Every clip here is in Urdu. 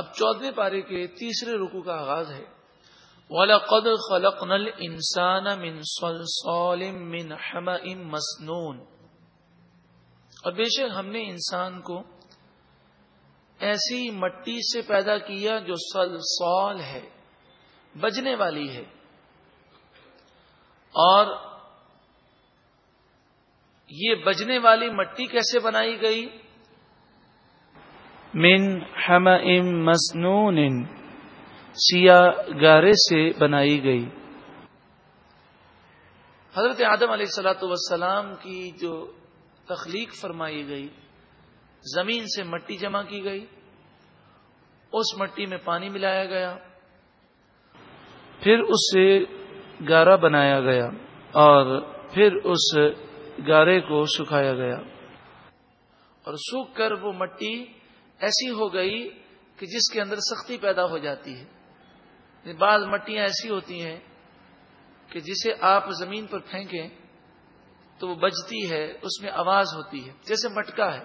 اب چودہ پارے کے تیسرے رکو کا آغاز ہے۔ وَلَقَدْ خَلَقْنَا الْإِنسَانَ مِنْ صَلْصَالٍ مِنْ حَمَئٍ مَسْنُونَ۔ اور بے شک ہم نے انسان کو ایسی مٹی سے پیدا کیا جو سلسال ہے، بجنے والی ہے۔ اور یہ بجنے والی مٹی کیسے بنائی گئی؟ من حمئم مسنون سیاہ گارے سے بنائی گئی۔ حضرت آدم علیہ السلاۃ وسلام کی جو تخلیق فرمائی گئی، زمین سے مٹی جمع کی گئی، اس مٹی میں پانی ملایا گیا، پھر اس سے گارا بنایا گیا اور پھر اس گارے کو سکھایا گیا۔ اور سوکھ کر وہ مٹی ایسی ہو گئی کہ جس کے اندر سختی پیدا ہو جاتی ہے۔ یعنی بعض مٹیاں ایسی ہوتی ہیں کہ جسے آپ زمین پر پھینکیں تو وہ بجتی ہے، اس میں آواز ہوتی ہے۔ جیسے مٹکا ہے،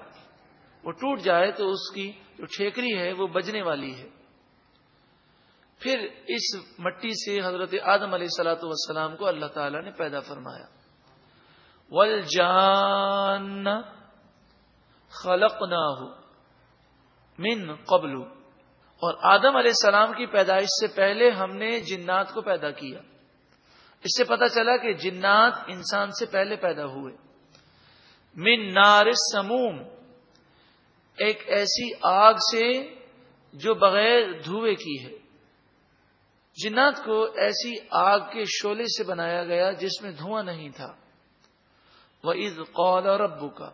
وہ ٹوٹ جائے تو اس کی جو ٹھیکری ہے وہ بجنے والی ہے۔ پھر اس مٹی سے حضرت آدم علیہ سلاۃ والسلام کو اللہ تعالی نے پیدا فرمایا۔ ول جان خلق نہ من قبل، اور آدم علیہ السلام کی پیدائش سے پہلے ہم نے جنات کو پیدا کیا۔ اس سے پتا چلا کہ جنات انسان سے پہلے پیدا ہوئے۔ من نار سموم ایک ایسی آگ سے جو بغیر دھوئے کی ہے۔ جنات کو ایسی آگ کے شولے سے بنایا گیا جس میں دھواں نہیں تھا۔ وہ عید قول اور ابو کا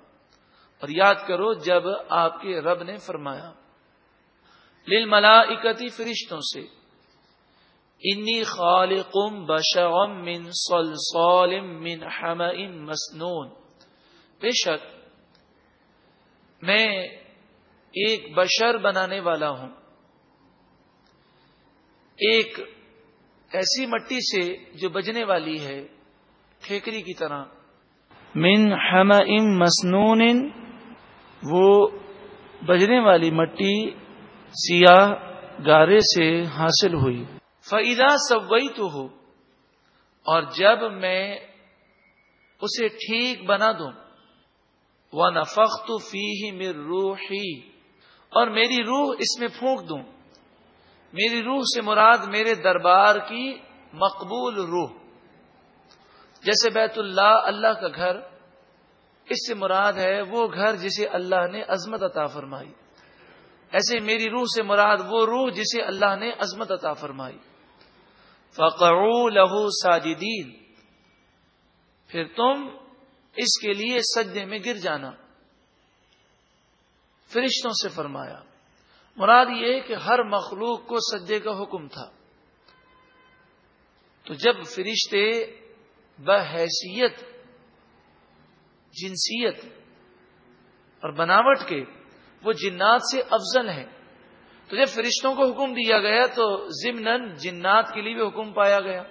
اور یاد کرو جب آپ کے رب نے فرمایا لل ملا فرشتوں سے، انی خالقم بشغم من صلصال من حمئ مسنون۔ بے شک، میں ایک بشر بنانے والا ہوں۔ ایک ایسی مٹی سے جو بجنے والی ہے، ٹھیکری کی طرح۔ من حمئ مسنون وہ بجنے والی مٹی سیاہ گارے سے حاصل ہوئی۔ فعدہ سوئی تو ہو اور جب میں اسے ٹھیک بنا دوں وہ نفق فی ہی میر روحی اور میری روح اس میں پھونک دوں۔ میری روح سے مراد میرے دربار کی مقبول روح، جیسے بیت اللہ اللہ کا گھر۔ اس سے مراد ہے وہ گھر جسے اللہ نے عظمت عطا فرمائی۔ ایسے میری روح سے مراد وہ روح جسے اللہ نے عظمت عطا فرمائی۔ فقعو لہو ساجدین۔ پھر تم اس کے لیے سجدے میں گر جانا۔ فرشتوں سے فرمایا، مراد یہ کہ ہر مخلوق کو سجدے کا حکم تھا۔ تو جب فرشتے بحیثیت جنسیت اور بناوٹ کے وہ جنات سے افضل ہیں۔ تو جب فرشتوں کو حکم دیا گیا تو ضمن جنات کے لیے بھی حکم پایا گیا۔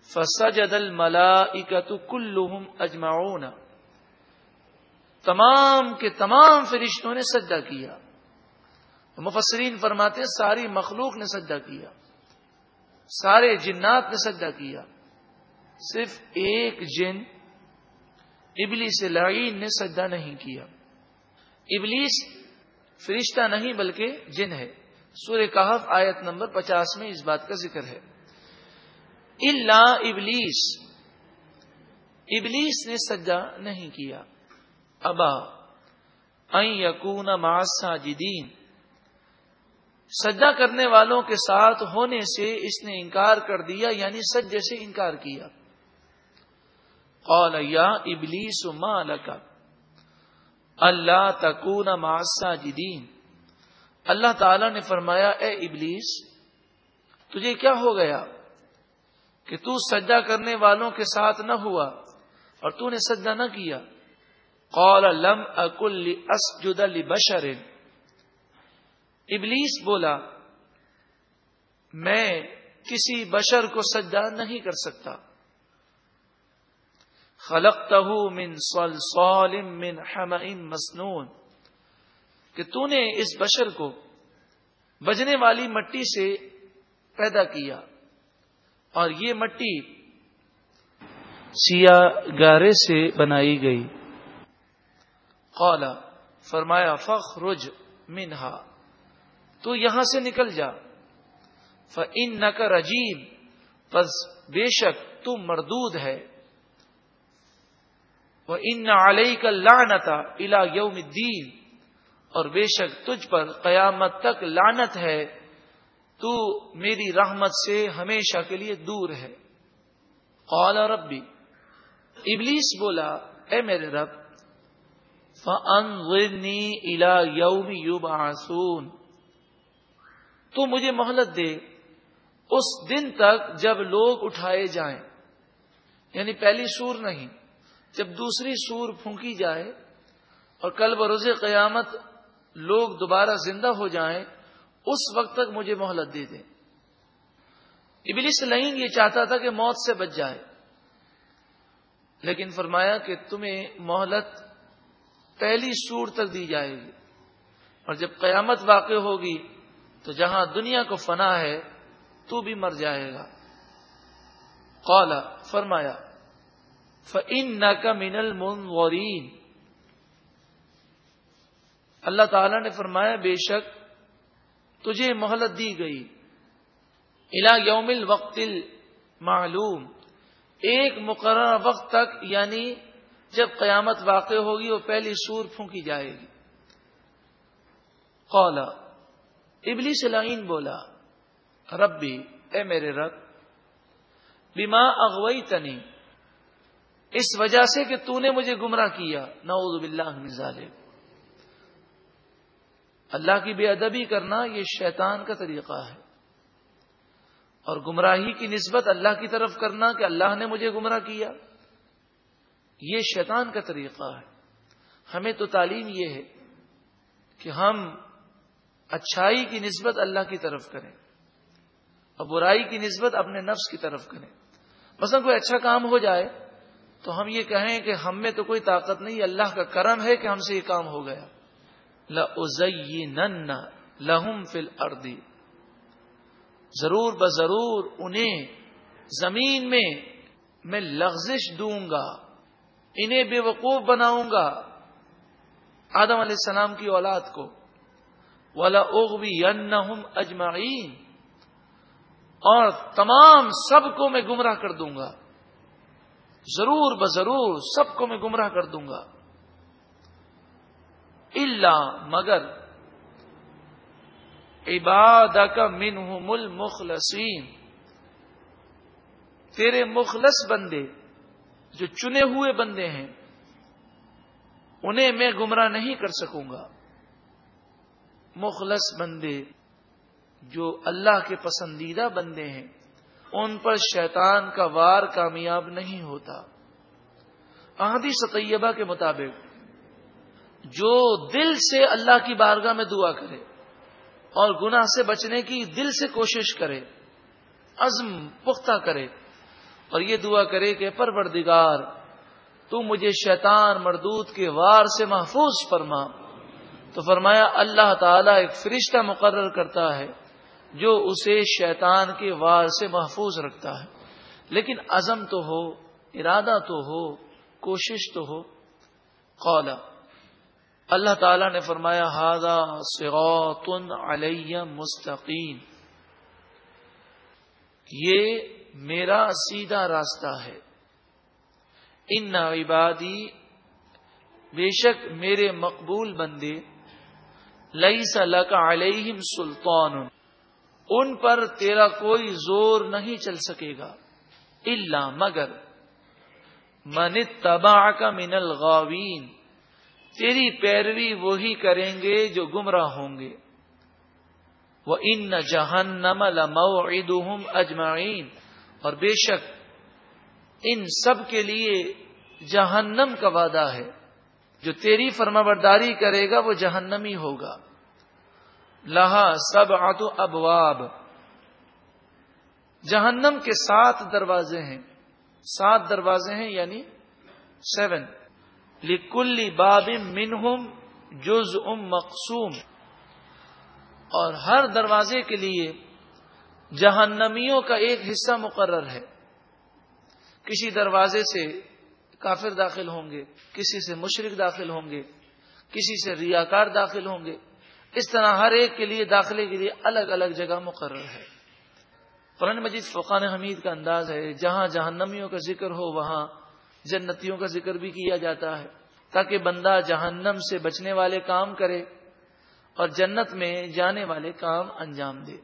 فسجد الملائکۃ کلہم اجمعون۔ تمام کے تمام فرشتوں نے سجدہ کیا۔ مفسرین فرماتے ہیں ساری مخلوق نے سجدہ کیا۔ سارے جنات نے سجدہ کیا۔ صرف ایک جن ابلیس لعین نے سجدہ نہیں کیا۔ ابلیس فرشتہ نہیں بلکہ جن ہے۔ سور کہف آیت نمبر پچاس میں اس بات کا ذکر ہے۔ اللہ ابلیس۔ ابلیس نے سجدہ نہیں کیا۔ ابا یقون ماسا جدین سجدہ کرنے والوں کے ساتھ ہونے سے اس نے انکار کر دیا یعنی سجے سے انکار کیا۔ قال، یا ابلیس ما لکا اللہ تکون ماسا جدین اللہ تعالی نے فرمایا، اے ابلیس، تجھے کیا ہو گیا کہ تو سجدہ کرنے والوں کے ساتھ نہ ہوا اور تو نے سجدہ نہ کیا؟ قال، لم اکل اسجد لبشر. ابلیس بولا، میں کسی بشر کو سجدہ نہیں کر سکتا۔ خلق من صلصال من حمئ مسنون، کہ تو نے اس بشر کو بجنے والی مٹی سے پیدا کیا، اور یہ مٹی سیاہ گارے سے بنائی گئی۔ قالا فرمایا فخ رج منہا، تو یہاں سے نکل جا ان نقر عجیب بس بے شک تو مردود ہے۔ وہ ان علیہ کا لانتا الا یوم الدین اور بے شک تجھ پر قیامت تک لانت ہے۔ تو میری رحمت سے ہمیشہ کے لیے دور ہے۔ قال ربی ابلیس بولا، اے میرے رب فنی الا یوم یوب تو مجھے مہلت دے اس دن تک جب لوگ اٹھائے جائیں۔ یعنی پہلی سور نہیں۔ جب دوسری سور پھونکی جائے اور کل بروز قیامت لوگ دوبارہ زندہ ہو جائیں، اس وقت تک مجھے مہلت دے دیں۔ ابلیس لائن یہ چاہتا تھا کہ موت سے بچ جائے۔ لیکن فرمایا کہ تمہیں مہلت پہلی سور تک دی جائے گی۔ اور جب قیامت واقع ہوگی تو جہاں دنیا کو فنا ہے، تو بھی مر جائے گا۔ قالا فرمایا فن کا منل المنورین اللہ تعالی نے فرمایا، بے شک تجھے مہلت دی گئی۔ الا یوم الوقت معلوم ایک مقررہ وقت تک یعنی جب قیامت واقع ہوگی، وہ پہلی سور پھونکی جائے گی۔ قولا ابلی سلائن بولا، ربی، اے میرے رب بیما اغوئی تنی اس وجہ سے کہ تو نے مجھے گمراہ کیا۔ نعوذ باللہ من ظالم اللہ کی بے ادبی کرنا یہ شیطان کا طریقہ ہے۔ اور گمراہی کی نسبت اللہ کی طرف کرنا کہ اللہ نے مجھے گمراہ کیا، یہ شیطان کا طریقہ ہے۔ ہمیں تو تعلیم یہ ہے کہ ہم اچھائی کی نسبت اللہ کی طرف کریں، اور برائی کی نسبت اپنے نفس کی طرف کریں۔ مثلا کوئی اچھا کام ہو جائے تو ہم یہ کہیں کہ ہم میں تو کوئی طاقت نہیں، اللہ کا کرم ہے کہ ہم سے یہ کام ہو گیا۔ لہم فل اردی ضرور بضرور انہیں زمین میں میں لغزش دوں گا، انہیں بے وقوف بناؤں گا۔ آدم علیہ السلام کی اولاد کو۔ ولا اوغی اجمعین اور تمام سب کو میں گمراہ کر دوں گا۔ ضرور بضرور سب کو میں گمراہ کر دوں گا۔ اللہ مگر عباد کا منہ المخلصین۔ تیرے مخلص بندے جو چنے ہوئے بندے ہیں، انہیں میں گمراہ نہیں کر سکوں گا۔ مخلص بندے جو اللہ کے پسندیدہ بندے ہیں۔ ان پر شیطان کا وار کامیاب نہیں ہوتا۔ احادی سطیبہ کے مطابق، جو دل سے اللہ کی بارگاہ میں دعا کرے اور گناہ سے بچنے کی دل سے کوشش کرے، عزم پختہ کرے اور یہ دعا کرے کہ پروردگار، تو مجھے شیطان مردود کے وار سے محفوظ فرما۔ تو فرمایا، اللہ تعالی ایک فرشتہ مقرر کرتا ہے۔ جو اسے شیطان کے وار سے محفوظ رکھتا ہے۔ لیکن عزم تو ہو، ارادہ تو ہو، کوشش تو ہو۔ قولا اللہ تعالی نے فرمایا ہاضا سغوتن علیہ مستقیم۔ یہ میرا سیدھا راستہ ہے۔ ان عبادی، بے شک میرے مقبول بندے لئی سلک علیہم سلطان۔ ان پر تیرا کوئی زور نہیں چل سکے گا اللہ مگر من تباہ کا من الغاوین، تیری پیروی وہی کریں گے جو گمراہ ہوں گے۔ وہ ان جہنم لموعدهم اجمعین اور بے شک ان سب کے لیے جہنم کا وعدہ ہے۔ جو تیری فرما برداری کرے گا وہ جہنمی ہوگا۔ لہا سب آتو ابواب۔ جہنم کے سات دروازے ہیں۔ سات دروازے ہیں یعنی سیون۔ لکل باب منہم جز ام مقصوم اور ہر دروازے کے لیے جہنمیوں کا ایک حصہ مقرر ہے۔ کسی دروازے سے کافر داخل ہوں گے، کسی سے مشرق داخل ہوں گے، کسی سے ریاکار داخل ہوں گے۔ اس طرح ہر ایک کے لیے داخلے کے لیے الگ الگ جگہ مقرر ہے۔ قرآن مجید فقان حمید کا انداز ہے، جہاں جہنمیوں کا ذکر ہو، وہاں جنتیوں کا ذکر بھی کیا جاتا ہے۔ تاکہ بندہ جہنم سے بچنے والے کام کرے اور جنت میں جانے والے کام انجام دے۔